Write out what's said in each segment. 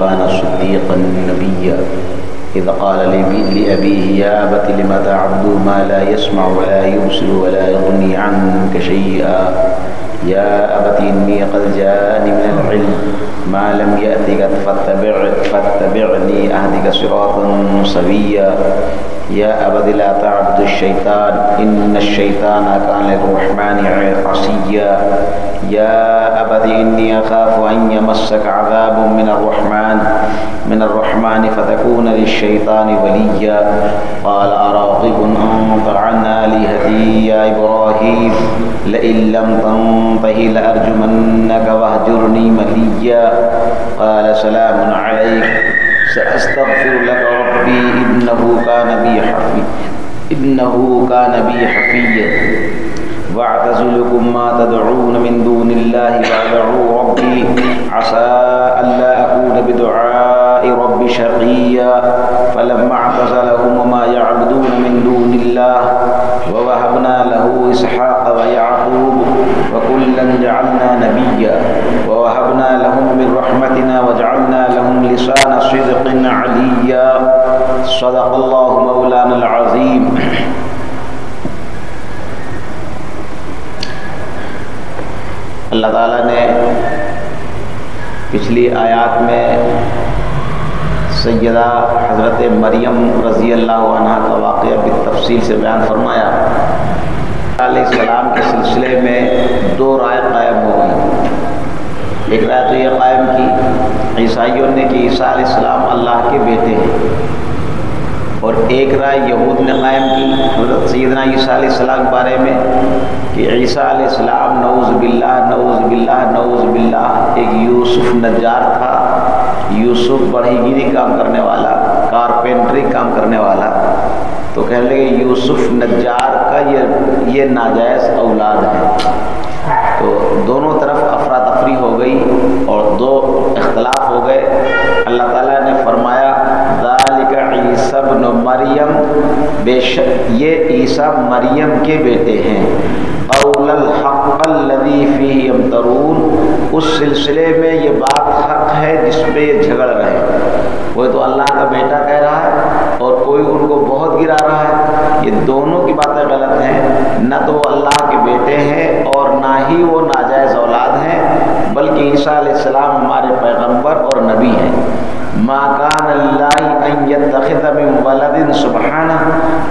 كان صديقا نبيا. إذ قال لأبيه يا أبت لم تعبد ما لا يسمع ولا يبصر ولا يغني عنك شيئا؟ يا أبت إني قد جاءني من العلم ما لم يأتك فاتبع فاتبعني أهدك صراطا سويا يا أبت لا تعبد الشيطان إن الشيطان كان للرحمن عصيا. يا أبت إني أخاف أن يمسك عذاب من الرحمن من الرحمن فتكون للشيطان وليا. قال أراغب أنت عن آلهتي يا إبراهيم لئن لم تنته لأرجمنك واهجرني مليا. قال سلام عليك. سأستغفر لك ربي إنه كان بي حفي إنه كان بي حفيا. واعتزلكم ما تدعون من دون الله وادعوا ربي. عسى ألا أكون بدعاء ربي شقيا. فلما اعتزلهم وما يعبدون من دون الله ووهبنا له إسحاق ويعقوب وكلا جعلنا نبيا ووهبنا لهم من رحمتنا وجعلنا لهم لسان صدق عليا. صدق الله مولانا العظيم. اللہ تعالیٰ نے پچھلی آیات میں سیدہ حضرت مریم رضی اللہ عنہ کا واقعہ بھی تفصیل سے بیان فرمایا۔ علیہ السلام کے سلسلے میں دو رائے قائم ہو گئی۔ ایک رائے تو یہ قائم کی، عیسائیوں نے کہ عیسیٰ علیہ السلام اللہ کے بیٹے ہیں۔ اور ایک رائے یہود نے قائم کی، حضرت سیدنا عیسیٰ علیہ السلام کے بارے میں، کہ عیسیٰ علیہ السلام نعوذ باللہ نعوذ باللہ نعوذ باللہ، ایک یوسف نجار تھا۔ یوسف بڑھی گیری کام کرنے والا، کارپینٹری کام کرنے والا۔ تو کہنے لگے، یوسف نجار یہ یہ ناجائز اولاد ہے۔ تو دونوں طرف افراتفری ہو گئی اور دو اختلاف ہو گئے۔ اللہ تعالیٰ نے فرمایا، ذالک عیسیٰ بن مریم۔ بے شک یہ عیسیٰ مریم کے بیٹے ہیں۔ قول الحق الذي فيه يمترون اس سلسلے میں یہ بات حق ہے جس پہ یہ جھگڑ رہے۔ وہ تو اللہ کا بیٹا کہہ رہا ہے اور کوئی ان کو بہت گرا رہا ہے۔ یہ دونوں کی باتیں غلط ہیں۔ نہ تو وہ اللہ کے بیٹے ہیں اور نہ ہی وہ ناجائز اولاد ہیں، بلکہ عیسیٰ علیہ السلام ہمارے پیغمبر اور نبی ہیں۔ ما کان اللہ ان من ولد سبحانہ،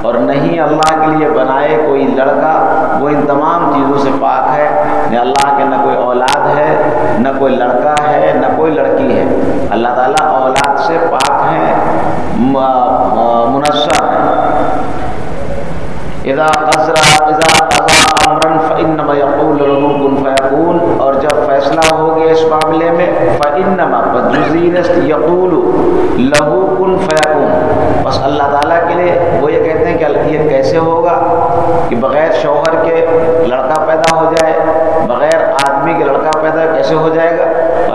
اور نہیں اللہ کے لیے بنائے کوئی لڑکا، وہ ان تمام چیزوں سے پاک ہے۔ نہ اللہ کے، نہ کوئی اولاد ہے، نہ کوئی لڑکا ہے، نہ کوئی لڑکی ہے۔ اللہ تعالیٰ اولاد سے پاک ہے منصر اذا قذرا اذا قضا امرا فانما يقول له كن فيكون اور جب فیصلہ ہو گیا اس معاملے میں فانما بجزینست یقول له كن فيكون بس اللہ تعالیٰ کے لیے وہ یہ کہتے ہیں کہ یہ کیسے ہوگا کہ بغیر شوہر کے لڑکا پیدا ہو جائے، بغیر آدمی کے لڑکا پیدا کیسے ہو جائے گا؟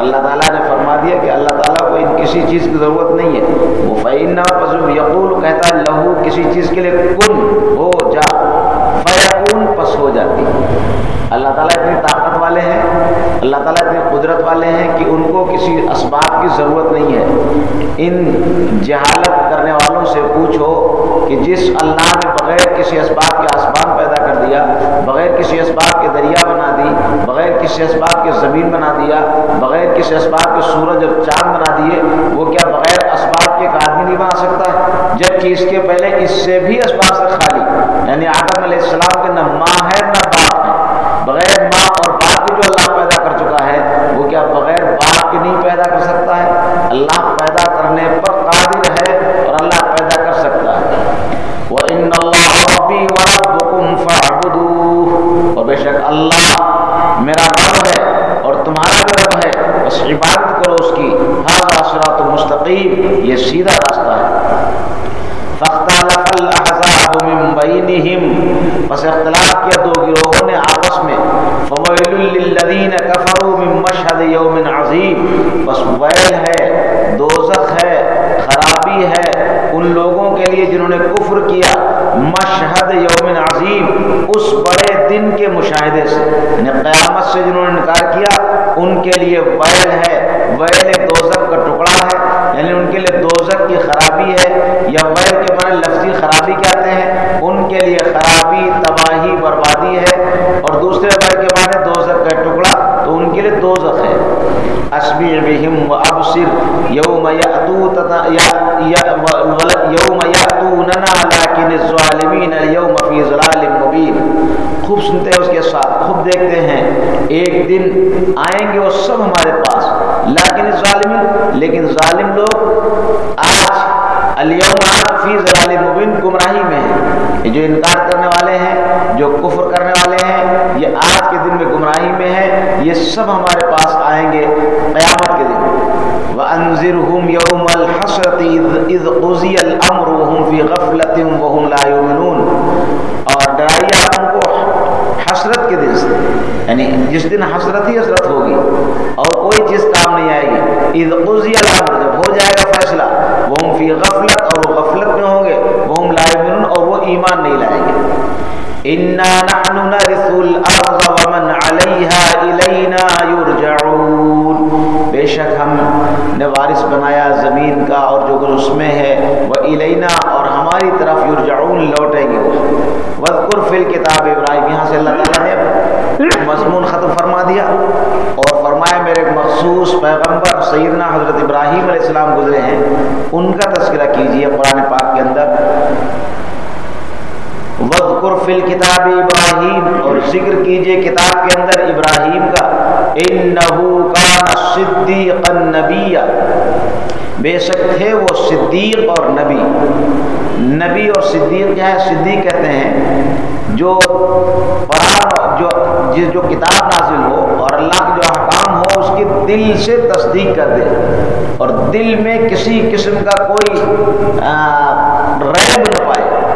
اللہ تعالیٰ نے فرما دیا کہ اللہ تعالیٰ کو ان کسی چیز کی ضرورت نہیں ہے۔ وہ فعین یقول کہتا ہے لہو کسی چیز کے لیے کن، ہو جا فیقون پس ہو جاتی اللہ تعالیٰ اتنی طاقت والے ہیں، اللہ تعالیٰ اتنی قدرت والے ہیں کہ ان کو کسی اسباب کی ضرورت نہیں ہے۔ ان جہالت کرنے والوں سے پوچھو کہ جس اللہ نے بغیر کسی اسباب کے دیا، بغیر کسی اسباب کے دریا بنا دی، بغیر کسی اسباب کے زمین بنا دیا، بغیر کسی اسباب کے سورج اور چاند بنا دیے، وہ کیا بغیر اسباب کے ایک آدمی نہیں بنا سکتا؟ ہے جبکہ اس کے پہلے اس سے بھی اسباب سے خالی یعنی آدم علیہ السلام کے نہ ماں ہے، نہ باپ ہے۔ بغیر ماں اور باپ کے جو اللہ پیدا کر چکا ہے، وہ کیا بغیر باپ کے نہیں پیدا کر سکتا ہے؟ اللہ پیدا کرنے پر قادر ہے اور اللہ پیدا کر سکتا ہے وَإِنَّ اللَّهَ رَبِّي وَرَبُّكُمْ فَاعْبُدُوهُ اور بے شک اللہ میرا رب ہے اور تمہارا بھی رب ہے بس عبادت کرو اس کی ہر صراط مستقیم یہ سیدھا راستہ ہے فاختلف الاحزاب من بینہم پس اختلاف کیا دو گروہوں نے آپس میں فویل للذین کفروا من مشہد یوم عظیم بس ویل ہے دوزخ ہے خرابی ہے ان لوگوں کے لیے جنہوں نے کفر کیا، مشہد یوم عظیم، اس بڑے دن کے مشاہدے سے۔ یعنی قیامت سے جنہوں نے انکار کیا، ان کے لیے ویل ہے۔ ویل دوزک کا ٹکڑا ہے یعنی ان کے لیے دوزک کی خرابی ہے یا ویل کے معنی لفظی خرابی کہتے ہیں ان کے لیے خرابی تباہی بربادی ہے اور دوسرے ویل کے معنی دوزک کا ٹکڑا تو ان کے لیے دوزخ ہے اسبی بہم و ابصر یوم یاتو تتا یوم یاتوننا لیکن اليوم فی ظلال مبین خوب سنتے ہیں اس کے ساتھ، خوب دیکھتے ہیں۔ ایک دن آئیں گے وہ سب ہمارے پاس۔ لیکن ظالمین لیکن ظالم لوگ آج اليوم فی ظلال مبین گمراہی میں ہیں۔ جو انکار کرنے والے ہیں، جو کفر کرنے والے ہیں، یہ آج کے دن میں گمراہی میں ہیں۔ یہ سب ہمارے پاس آئیں گے قیامت کے دن۔ وانذرهم يوم الحسرة اذ قضي الامر وهم في غفلة وهم لا يؤمنون۔ اور ڈرائیے آپ ان کو حسرت کے دن سے یعنی جس دن حسرت ہی حسرت ہوگی، اور کوئی چیز کام نہیں آئے گی۔ اذ قضی الامر جب ہو جائے گا فیصلہ وہ فی غفلت اور وہ غفلت میں ہوں گے وہ لا یؤمنون اور وہ ایمان نہیں لائیں گے۔ انا نحن نرث الارض ومن عليها الينا يرجعون بے شک ہم نے وارث بنایا زمین کا اور جو کچھ اس میں ہے۔ وہ الینا اور ہماری طرف یرجعون، لوٹیں گے وذکر فی الکتاب ابراہیم یہاں سے اللہ تعالیٰ نے مضمون ختم فرما دیا اور فرمایا، میرے مخصوص پیغمبر سیدنا حضرت ابراہیم علیہ السلام گزرے ہیں، ان کا تذکرہ کیجیے قرآن پاک کے اندر۔ وذکر فی الکتاب ابراہیم اور ذکر کیجیے کتاب کے اندر ابراہیم کا۔ انہو کان صدیق النبی بے شک تھے وہ صدیق اور نبی۔ نبی اور صدیق کیا ہے؟ صدیق کہتے ہیں جو قرآن جو جو کتاب نازل ہو اور اللہ کے جو احکام ہو، اس کی دل سے تصدیق کر دے۔ اور دل میں کسی قسم کا کوئی ریب نہ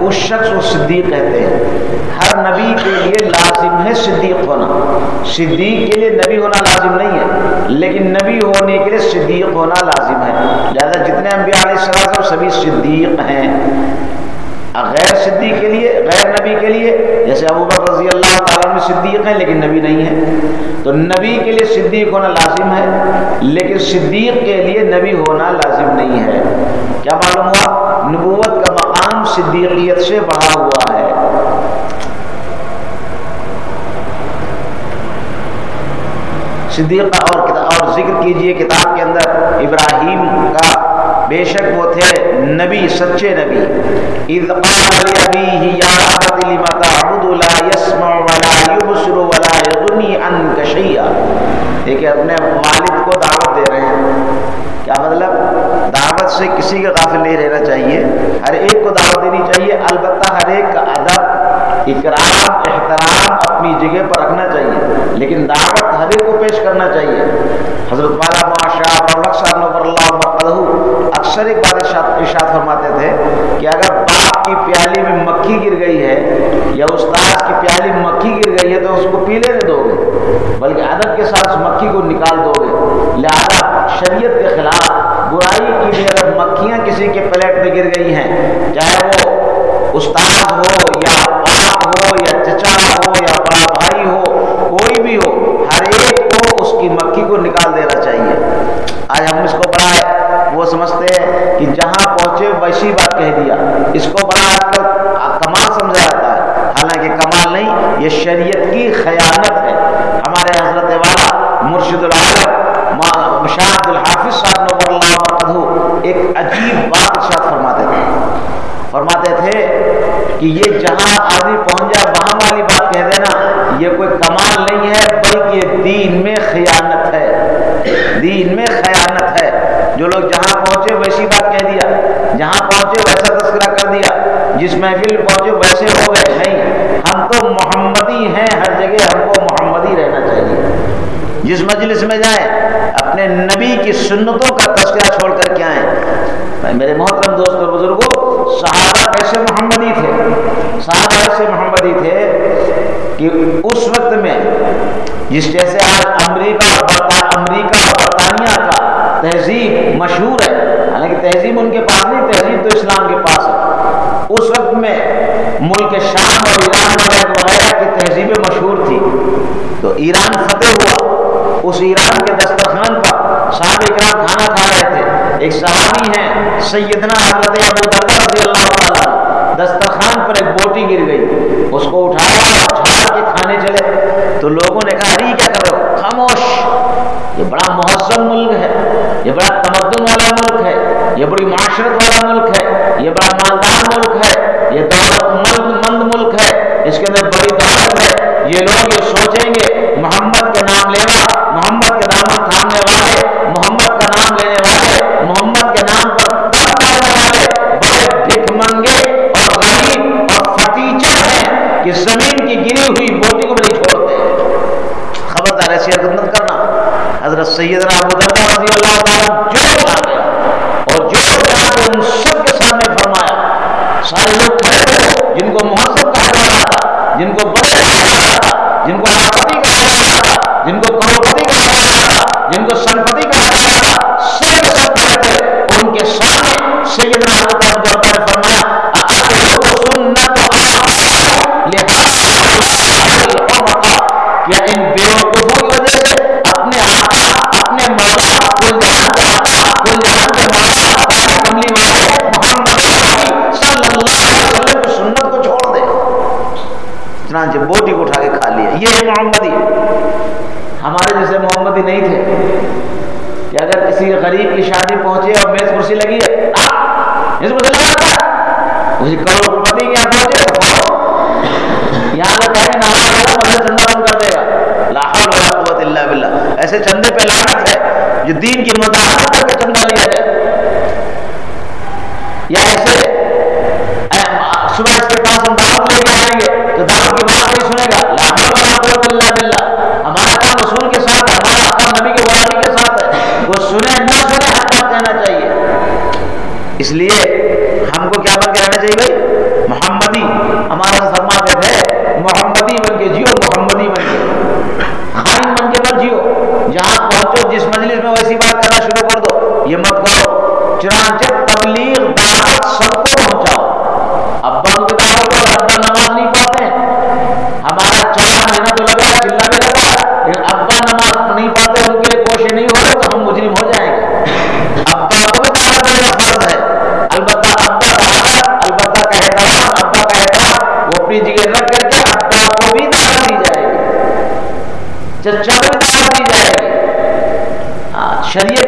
اس شخص کو صدیق کہتے ہیں۔ ہر نبی کے لیے لازم ہے صدیق ہونا۔ صدیق کے لیے نبی ہونا لازم نہیں ہے، لیکن نبی ہونے کے لیے صدیق ہونا لازم ہے۔ لہٰذا جتنے انبیاء علیہ السلام سبھی صدیق ہیں۔ غیر صدیق کے لیے، غیر نبی کے لیے، جیسے ابو بکر رضی اللہ تعالیٰ میں صدیق ہیں، لیکن نبی نہیں ہے تو نبی کے لیے صدیق ہونا لازم ہے، لیکن صدیق کے لیے نبی ہونا لازم نہیں ہے۔ کیا معلوم ہوا؟ نبوت کا مقام صدیقیت سے بڑھا ہوا ہے۔ صدیقہ اور اور ذکر کیجیے کتاب کے اندر ابراہیم کا بے شک وہ تھے نبی، سچے نبی۔ اذ قال لابيه يا ابت لما تعبد لا يسمع ولا يبصر ولا يغني عنك شيئا۔ دیکھیں، اپنے والد کو دعوت دے رہے ہیں۔ کیا مطلب؟ دعوت سے کسی کا غافل نہیں رہنا چاہیے۔ ہر ایک کو دعوت دینی چاہیے۔ البتہ ہر ایک کا ادب اکرام احترام اپنی جگہ پر رکھنا چاہیے۔ لیکن دعوت ہر ایک کو پیش کرنا چاہیے۔ حضرت والا معاشرہ اکثر ایک بات ارشاد فرماتے تھے کہ اگر باپ کی پیالی میں مکھی گر گئی ہے یا استاذ کی پیالی میں مکھی گر گئی ہے تو اس کو پی لینے دو گے، بلکہ ادب کے ساتھ اس مکھی کو نکال دو گے۔ لہذا شریعت کے خلاف برائی کی بھی اگر مکھیاں کسی کے پلیٹ میں گر گئی ہیں، چاہے وہ استاذ ہو یا باپ ہو یا چچا ہو یا بڑا بھائی ہو، کوئی بھی ہو، ہر ایک کو اس کی مکھی کو نکال دینا چاہیے۔ آج ہم اس کو بڑا وہ سمجھتے ہیں کہ جہاں پہنچے ویسی بات کہہ دیا اس کو بڑا آج کل کمال سمجھا جاتا ہے۔ حالانکہ کمال نہیں، یہ شریعت کی خیانت ہے۔ ہمارے حضرت والا مرشد العالم شاہد الحافظ صاحب نور اللہ مرکز ایک عجیب بات ارشاد فرماتے تھے۔ فرماتے تھے کہ یہ جہاں آدمی پہنچ جائے، وہاں والی بات کہہ دینا، یہ کوئی کمال نہیں ہے، بلکہ دین میں خیانت ہے۔ دین میں خیانت ہے۔ جو لوگ جہاں پہنچے، ویسی بات کہہ دیا۔ جہاں پہنچے ویسا تذکرہ کر دیا، جس محفل پہنچے ویسے ہو گئے نہیں ہم تو محمدی ہیں، ہر جگہ ہم کو محمدی رہنا چاہیے۔ جس مجلس میں جائیں اپنے نبی کی سنتوں کا تذکرہ چھوڑ کر کے آئیں میرے محترم دوست اور بزرگوں، صحابہ ایسے محمدی تھے۔ صحابہ ایسے محمدی تھے کہ اس وقت میں، جس جیسے آج امریکہ اور امریکہ اور برطانیہ کا تہذیب مشہور ہے یعنی تہذیب ان کے پاس نہیں، تہذیب تو اسلام کے پاس ہے۔ اس وقت میں ملک شام اور ایران وغیرہ وغیرہ کی تہذیبیں مشہور تھی۔ تو ایران فتح ہوا۔ اس ایران کے دسترخوان پر صاحب اکرام کھانا کھا رہے تھے۔ ایک صحابی ہیں، سیدنا حضرت ابو دردہ رضی اللہ تعالیٰ دسترخوان پر ایک بوٹی گر گئی۔ اس کو اٹھایا اور جھاڑ کے کھانے چلے۔ تو لوگوں نے کہا، ارے کیا کر رہے ہو؟ خاموش۔ یہ بڑا محسن ملک ہے۔ یہ بڑا تمدن والا ملک یہ بڑی معاشرت والا ملک ہے، یہ بڑا مالدار ملک ہے، یہ دولت مند ملک ہے، اس کے اندر بڑی دولت ہے۔ یہ لوگ یہ یہ ہے محمدی ہمارے جیسے محمدی نہیں تھے۔ کہ اگر کسی غریب کی شادی پہنچے اور میز کرسی لگی ہے جس کو چلا جاتا ہے۔ اسی کروڑ پتی کے یہاں پہنچے تو کھاؤ یہاں اگر ٹائم نہ آیا ہوگا تو اللہ چندہ بند کر دے گا۔ لا حول ولا قوت الا باللہ۔ ایسے چندے پہ لعنت ہے۔ جو دین کی مدد যে চরম কাটা দিয়ে যায় শরীয়ত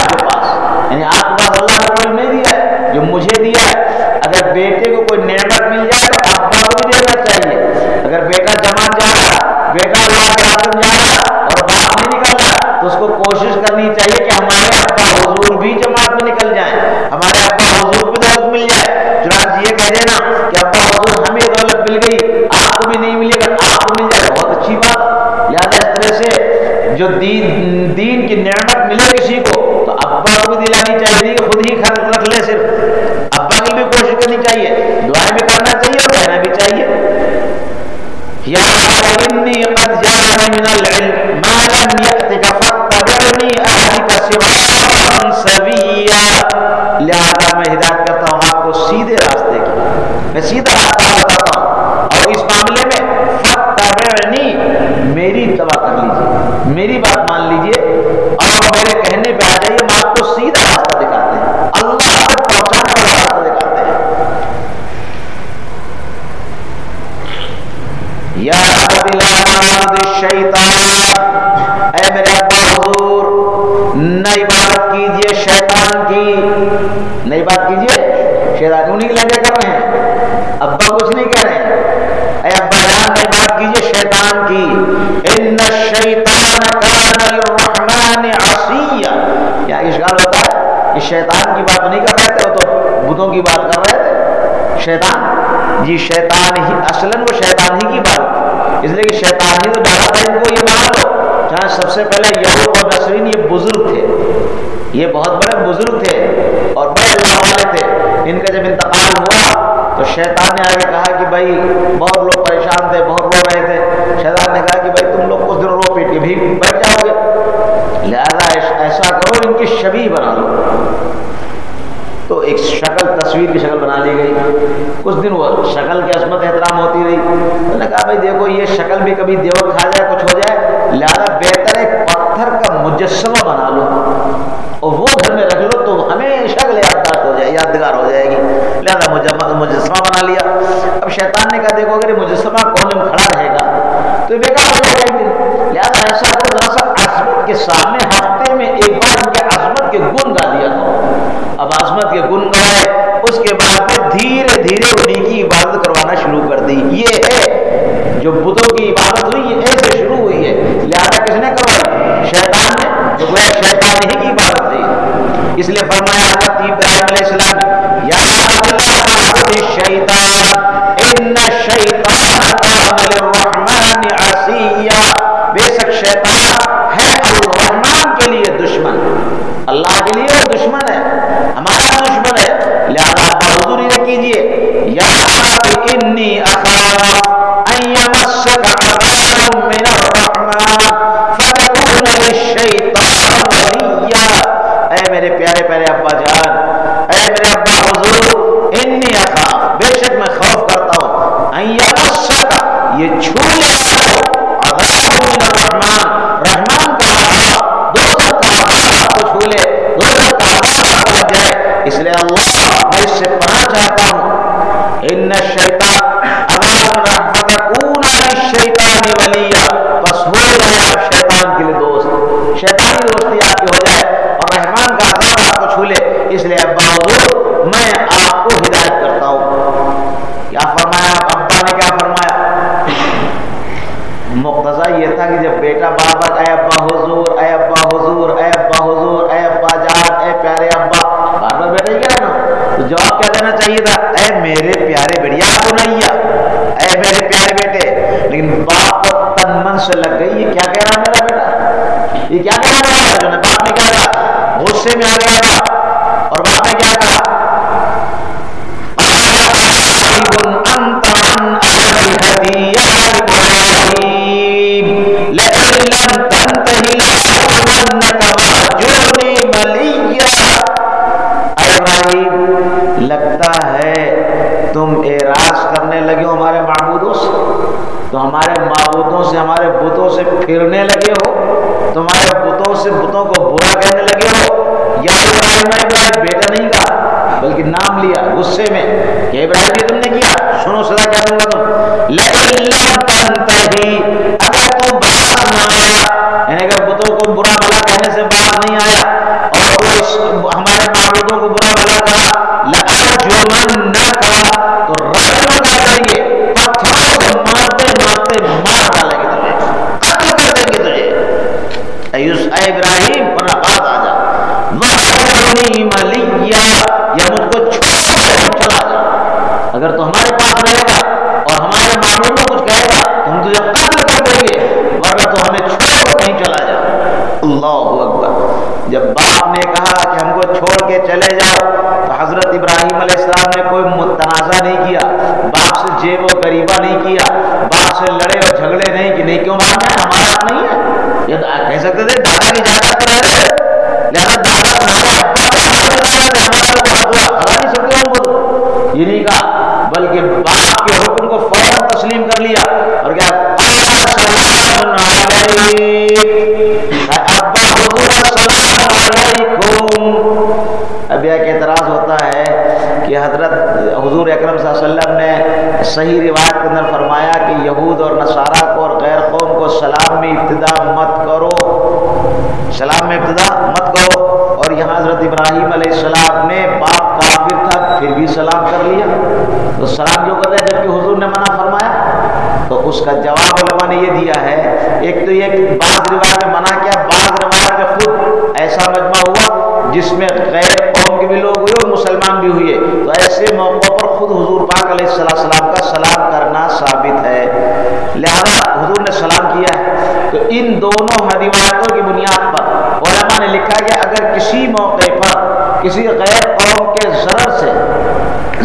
آپ کے پاس۔ یعنی آپ کے پاس اللہ نے علم نہیں دیا ہے، جو مجھے دیا ہے، اگر بیٹے کو کوئی نعمت مل جائے تو ابا کو بھی دینا چاہیے۔ اگر بیٹا جماعت جا رہا بیٹا راسن جا رہا اور باپ نہیں نکل رہا تو اس کو کوشش کرنی چاہیے کہ ہمارے ابا حضور بھی جماعت میں نکل جائیں۔ ہمارے ابا حضور بھی دولت مل جائے۔ چنانچہ یہ کہہ دینا کہ ابا حضور ہمیں دولت مل گئی، آپ کو بھی نہیں ملی۔ اگر آپ کو مل جائے، بہت اچھی بات۔ لہٰذا اس طرح سے جو دین دین کی نعمت decir, کیجیے کی نئی بات کیجیے، شیطان انہیں کے لہجے کر رہے ہیں؟ ابا کچھ نہیں کہہ رہے ہیں۔ اے ابا جان نئی بات کیجیے شیطان کی۔ ان الشیطان کان للرحمن عصیا۔ کیا اشغال ہوتا ہے؟ یہ شیطان کی بات نہیں کر رہے تھے، وہ تو بدھوں کی بات کر رہے تھے۔ شیطان؟ جی شیطان ہی، اصلا وہ شیطان ہی کی بات۔ اس لیے کہ شیطان ہی تو ڈرا تھا ان کو یہ بنا لو جہاں سب سے پہلے یہود اور نسرین یہ بزرگ تھے۔ یہ بہت بڑے بزرگ تھے اور بڑے اللہ والے تھے۔ ان کا جب انتقال ہوا تو شیطان نے آگے کہا کہ بھائی بہت لوگ پریشان تھے، بہت رو رہے تھے۔ شیطان نے کہا کہ بھائی تم لوگ کچھ دن رو پیٹ کے بھی بچ جاؤ گے۔ لہذا ایسا کرو، ان کی شبی بنا لو۔ تو ایک شکل، تصویر کی شکل بنا لی گئی۔ کچھ دن وہ شکل کی عصمت احترام ہوتی رہی۔ انہوں نے کہا بھائی دیکھو، یہ شکل بھی کبھی دیو کھا جائے، کچھ ہو جائے۔ لہذا بہتر ایک پتھر کا مجسمہ بنا لو۔ اور وہ گھر میں رکھ لو تو ہمیشہ کے لیے یادداشت ہو جائے، یادگار ہو جائے گی۔ لہذا مجسمہ بنا لیا۔ اب شیطان نے کہا، دیکھو، اگر یہ مجسمہ کالم کھڑا رہے گا، تو بیکار ہو جائے گا لہذا ایسا کرو ذرا سا عظمت کے سامنے ہفتے میں ایک بار ان کے عظمت کے گن گا دیا کرو اب عظمت کے گن گائے اس کے بعد میں دھیرے دھیرے انہیں کی عبادت کروانا شروع کر دی۔ یہ ہے، جو بدھوں کی عبادت ہوئی، یہ ایسے شروع ہوئی ہے۔ لہذا کس نے کروائی شیطان نے۔ جو شیطان ہی کی اس لیے فرمایا Yeah. والنار تسلیم کر لیا اور کیا السلام علیکم اب ایک اعتراض ہوتا ہے کہ حضرت حضور اکرم صلی اللہ علیہ وسلم نے صحیح روایت کے اندر فرمایا کہ یہود اور نصارہ کو اور غیر قوم کو سلام میں ابتدا مت کرو سلام میں ابتدا مت کرو اور یہاں حضرت ابراہیم علیہ السلام نے باپ کافر تھا کر لیا۔ تو سلام جو کر رہے جبکہ حضور نے منع فرمایا، تو اس کا جواب علماء نے یہ دیا ہے، ایک تو یہ بعض روایت میں منع کیا، بعض روایت میں خود ایسا مجمع ہوا جس میں غیر قوم کے بھی لوگ ہوئے اور مسلمان بھی ہوئے۔ تو ایسے موقعوں پر خود حضور پاک علیہ السلام کا سلام کرنا ثابت ہے۔ لہذا حضور نے سلام کیا ہے۔ تو ان دونوں روایتوں کی بنیاد پر علماء نے لکھا کہ اگر کسی موقع پر کسی غیر قوم کے ضرر سے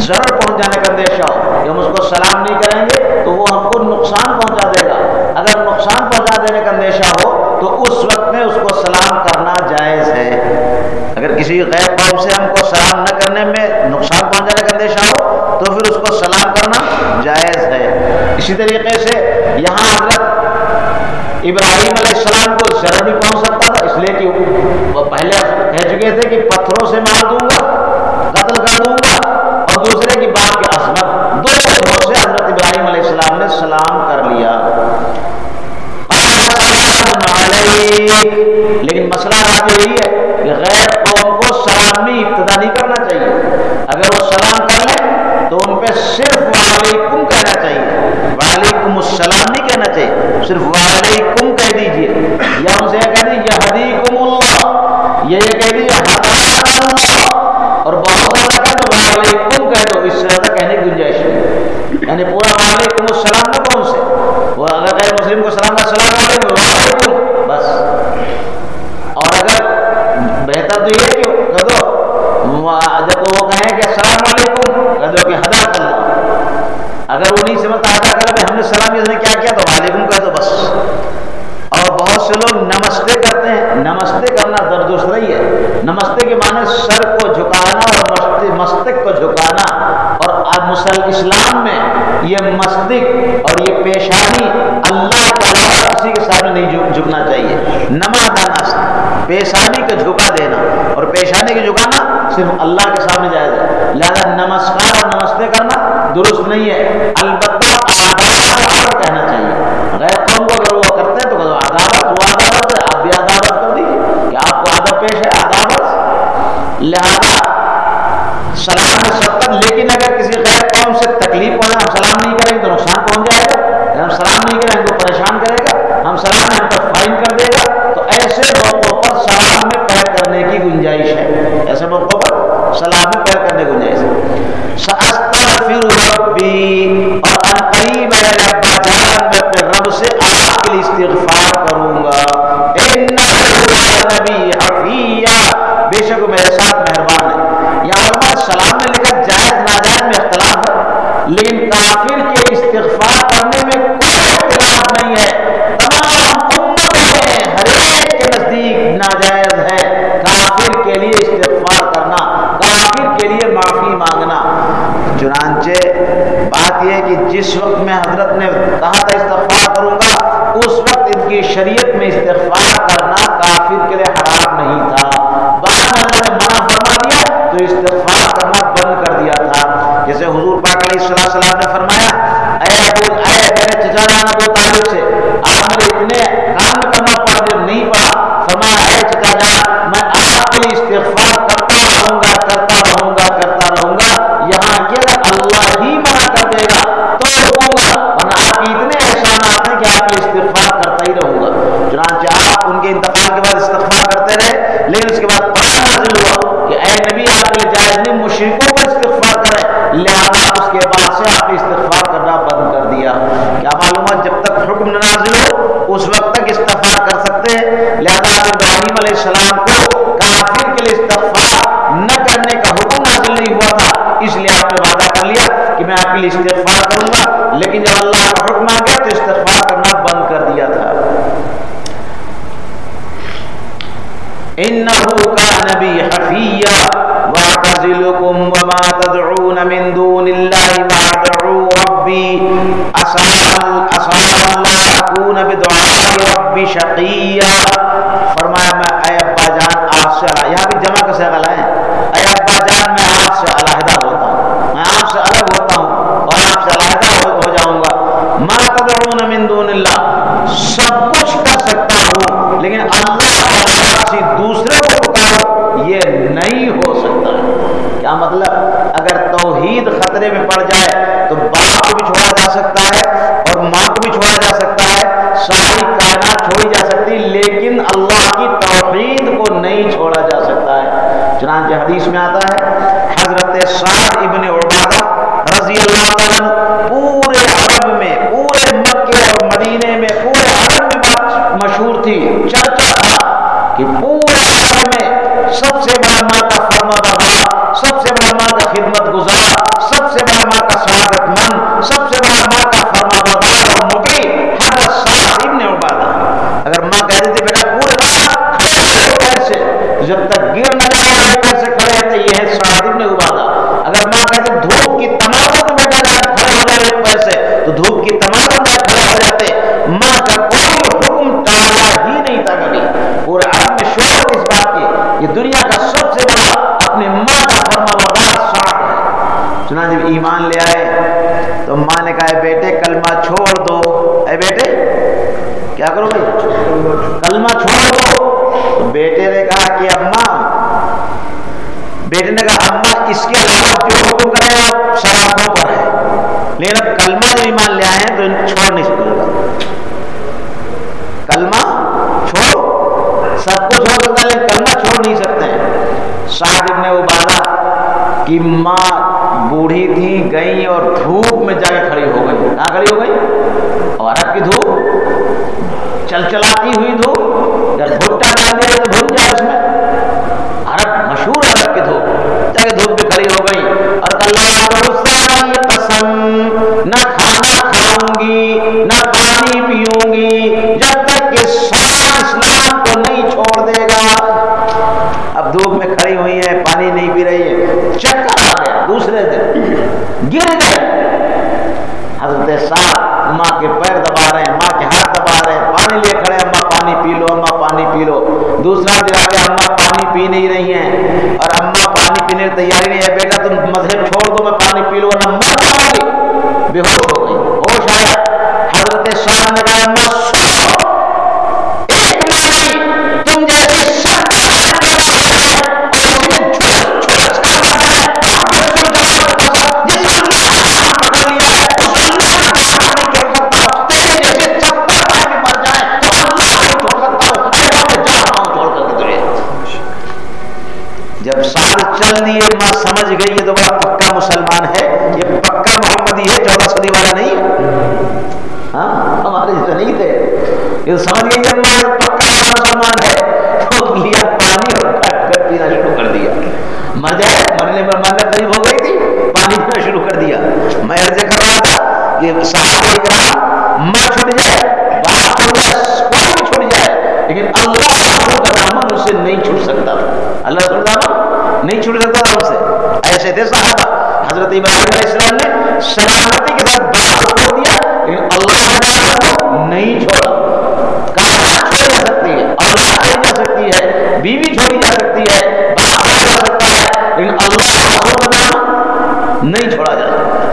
ضرر پہنچ جانے کا اندیشہ ہو۔ کہ ہم اس کو سلام نہیں کریں گے تو وہ ہم کو نقصان پہنچا دے گا۔ اگر نقصان پہنچا دینے کا اندیشہ ہو تو اس وقت میں اس کو سلام کرنا جائز ہے۔ اگر کسی غیر قوم سے ہم کو سلام نہ کرنے میں نقصان پہنچانے کا اندیشہ ہو تو پھر اس کو سلام کرنا جائز ہے۔ اسی طریقے سے یہاں حضرت ابراہیم علیہ السلام کو ضرر بھی پہنچ سکتا تھا، اس لیے کہ وہ پہلے کہہ چکے تھے کہ پتھروں سے مار دوں گا، قتل کر دوں گا۔ دوسرے کی بات کی عصمت دو سے حضرت ابراہیم علیہ السلام نے سلام کر لیا۔ لیکن مسئلہ آپ یہی ہے کہ غیر قوم کو سلام بھی ابتدا نہیں کرنا چاہیے۔ اگر وہ سلام کر لیں تو ان پہ صرف وعلیکم کہنا چاہیے۔ وعلیکم السلام نہیں کہنا چاہیے، صرف وعلیکم کہہ دیجیے۔ یا ان سے یہ کہہ دیجیے حدیکم اللہ۔ یہ کہہ دیجیے یعنی پورا وعلیکم السلام نہ کون سے وہ اگر غیر مسلم کو سلام السلام علیکم وعلیکم بس اور اگر بہتر تو یہ کیوں کہہ دو جب وہ کہیں کہ السلام علیکم کہہ دو کہ حداق اللہ اگر وہ نہیں سمجھتا حداق اللہ ہم نے سلام نے کیا کیا تو وعلیکم کہہ دو بس اور بہت سے لوگ نمستے کرتے ہیں نمستے کرنا درد رہی ہے نمستے کے معنی سر کو جھکانا اور مستق کو جھکانا اور مسل اسلام میں یہ مستق اور یہ پیشانی اللہ کے علاوہ کسی کے سامنے نہیں جھکنا چاہیے نما دنس پیشانی کو جھکا دینا اور پیشانی کو جھکانا صرف اللہ کے سامنے جائز ہے۔ لہذا نمسکار اور نمستے کرنا درست نہیں ہے۔ البتہ آداب کہنا چاہیے۔ غیر قوم کو اگر وہ کرتے ہیں تو عدابت وہ عدابت ہے آپ بھی عدابت کر دیجیے کہ آپ کو ادب پیش ہے عدابت لہذا سلام میں سبقت لیکن اگر کسی غیر قوم سے تکلیف پہنچے ہم سلام نہیں کریں گے تو نقصان پہنچ جائے گا۔ ہم سلام نہیں کریں ہم کو پریشان کرے گا۔ ہم سلام ہم پر فائن کر دے گا۔ ایسے موقعوں پر سلام میں پیر کرنے کی گنجائش ہے۔ ایسے موقعوں پر سلام میں پیر کرنے کی گنجائش ہے۔ ربی اور ان قریب ہے ابا جان میں اپنے رب سے آپ کے لیے استغفار کروں گا۔ نبی مشرقوں کا استغفار کریں، لہذا اس کے بعد سے آپ نے استغفار کرنا بند کر دیا۔ کیا معلومات جب تک حکم نازل ہو، اس وقت تک استغفار کر سکتے ہیں۔ لہذا حضرت ابراہیم علیہ السلام کو کافر کے لیے استغفار نہ کرنے کا حکم نازل نہیں ہوا تھا، اس لیے آپ نے وعدہ کر لیا کہ میں آپ کے لیے کی حدیث میں آتا ہے حضرت سعد کہا ہے، بیٹے، کلمہ چھوڑ دو. اے بیٹے، کیا کرو گے؟ کلمہ چھوڑ دو۔ بیٹے نے کہا کہ اما بیٹے نے کہا اما اس کے علاوہ جو حکم کرے آپ سرحدوں پر ہے۔ لیکن اب کلمہ جو ایمان لے آئے ہیں، تو ان چھوڑ نہیں سکے گا۔ کلمہ چھوڑو۔ سب کو چھوڑ سکتا ہے، لیکن کلمہ چھوڑ نہیں سکتے۔ ہیں سعد ابن عبادہ کہ ماں بوڑھی تھی گئیں اور دھوپ میں جا کے کھڑی ہو گئی۔ کہاں کھڑی ہو گئی؟ عورت کی دھوپ۔ چل چلاتی ہوئی دھوپ۔ یا دھوپ ٹکرا دیا تو دھوپ جائے اس میں۔ چل دیے ماں سمجھ گئی یہ تو بڑا پکا مسلمان ابراہیم علیہ السلام نے سلامتی کے ساتھ بات کر دیا لیکن اللہ تعالیٰ کو نہیں چھوڑا۔ کہا چھوڑی جا سکتی ہے چھوڑی جا سکتی ہے، بیوی چھوڑی جا سکتی ہے، باپ چھوڑا جا سکتا ہے، لیکن اللہ کو نہیں چھوڑا جا سکتا۔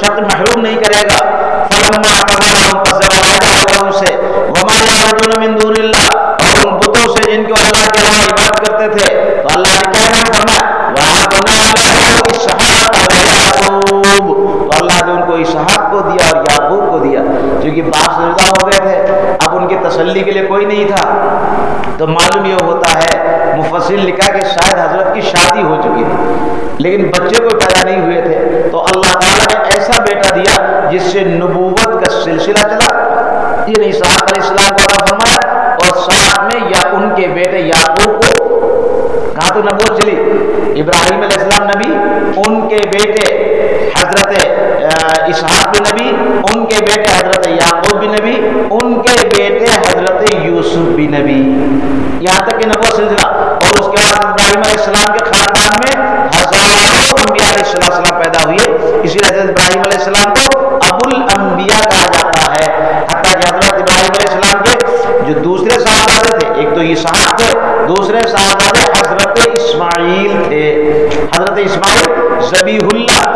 شرط محروم نہیں کرے گا۔ فلما سے۔ وما من دون اور ان بتوں سے جن اللہ کے علاوہ عبادت کرتے تھے۔ تو اللہ نے کیا اعلان فرمایا تو اللہ نے ان کو اسحاق کو دیا اور یعقوب کو دیا۔ باپ ہو گئے تھے۔ اب ان کی تسلی کے لیے کوئی نہیں تھا۔ تو معلوم یہ ہوتا ہے مفصل لکھا کہ شاید حضرت کی شادی ہو چکی تھی۔ لیکن بچے کوئی پیدا نہیں ہوئے تھے۔ ایسا بیٹا دیا جس سے نبوت کا سلسلہ چلا۔ یہ نہیں علیہ السلام کو عطا فرمایا اور ساتھ میں یا ان کے بیٹے یعقوب کو۔ کہاں تو نبوت چلی؟ ابراہیم علیہ السلام نبی، ان کے بیٹے حضرت اسحاق بھی نبی، ان کے بیٹے حضرت یعقوب بھی نبی، ان کے بیٹے حضرت یوسف بھی نبی۔ یہاں تک کہ نبو سلسلہ۔ اور اس کے بعد ابراہیم علیہ السلام کے خاندان میں ہزاروں انبیاء علیہ السلام پیدا ہوئے۔ اسی لیے حضرت ابراہیم علیہ السلام کو ابو الانبیاء کہا جاتا ہے۔ حتیٰ کہ حضرت ابراہیم علیہ السلام کے جو دوسرے صاحب تھے، ایک تو اسحاق تھے، دوسرے صحابہ صاحب حضرت اسماعیل تھے۔ حضرت اسماعیل ذبیح اللہ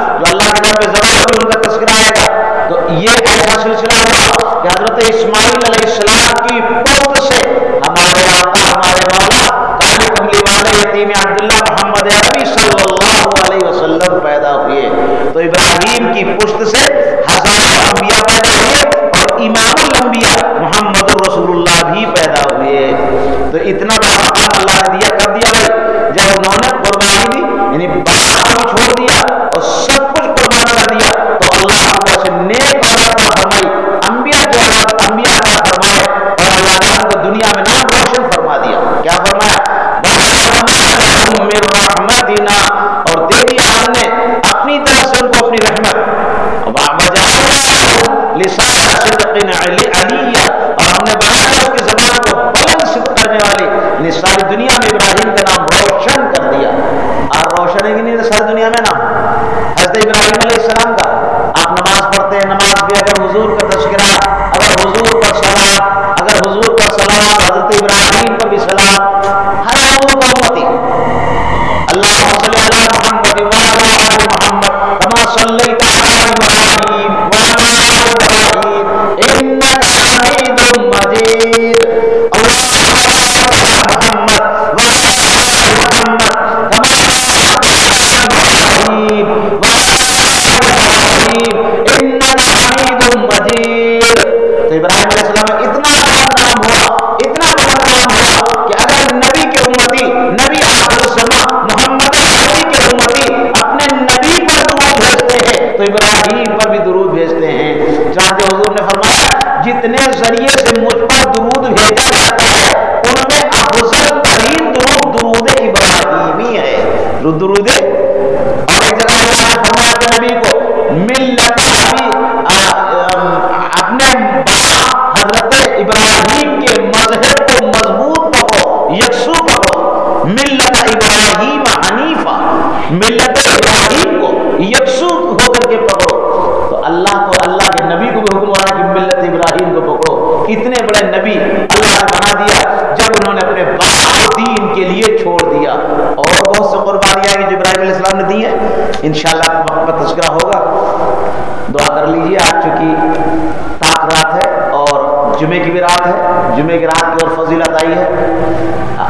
جمعے کی بھی رات ہے، جمعے کی رات کی اور فضیلت آئی ہے۔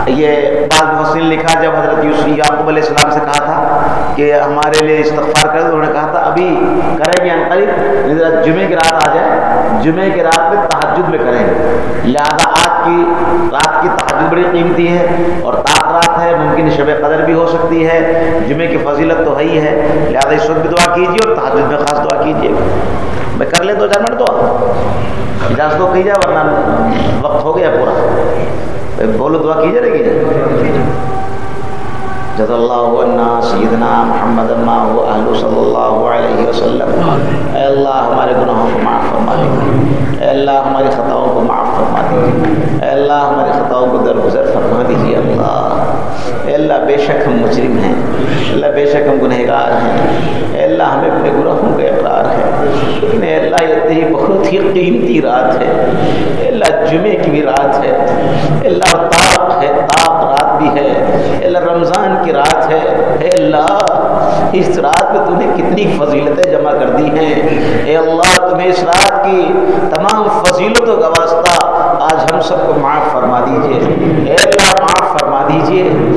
یہ بعض محسن لکھا جب حضرت یوسف یعقوب علیہ السلام سے کہا تھا کہ ہمارے لیے استغفار کر انہوں نے کہا تھا، ابھی کریں گے یعنی قریب یعنی جمعے کی رات آ جائے، جمعے کی رات میں تحجد میں کریں گے۔ لہٰذا آج کی رات کی تحجد بڑی قیمتی ہے اور تاک رات ہے، ممکن شب قدر بھی ہو سکتی ہے، جمعے کی فضیلت تو ہے ہی ہے۔ لہٰذا اس وقت بھی دعا کیجیے اور تحجد میں خاص دعا کیجیے۔ میں کر لیں دو چار منٹ تو اجازت تو کی جائے ورنہ وقت ہو گیا پورا۔ بولو دعا کیجیے نا کیجیے جز اللہ عنا سیدنا محمد ما هو اہل صلی اللہ علیہ وسلم۔ اے اللہ ہمارے گناہوں کو معاف فرما دیجیے اے اللہ ہماری خطاؤں کو معاف فرما دیجیے اے اللہ ہماری خطاؤں کو درگزر فرما دیجیے اللہ۔ اے اللہ بے شک ہم مجرم ہیں۔ اللہ بے شک ہم گنہگار ہیں۔ اے اللہ ہمیں اپنے گناہوں کے اقرار اے اللہ، یہ تیری بہت ہی قیمتی رات ہے۔ اے اللہ، جمعے کی بھی رات ہے۔ اے اللہ، طاق ہے، طاق رات بھی ہے۔ اے اللہ، رمضان کی رات ہے۔ اے اللہ، اس رات میں تو نے کتنی فضیلتیں جمع کر دی ہیں۔ اے اللہ، تمہیں اس رات کی تمام فضیلتوں کا واسطہ آج ہم سب کو معاف فرما دیجیے۔ اے اللہ، معاف فرما دیجیے۔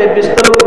رہے بستروں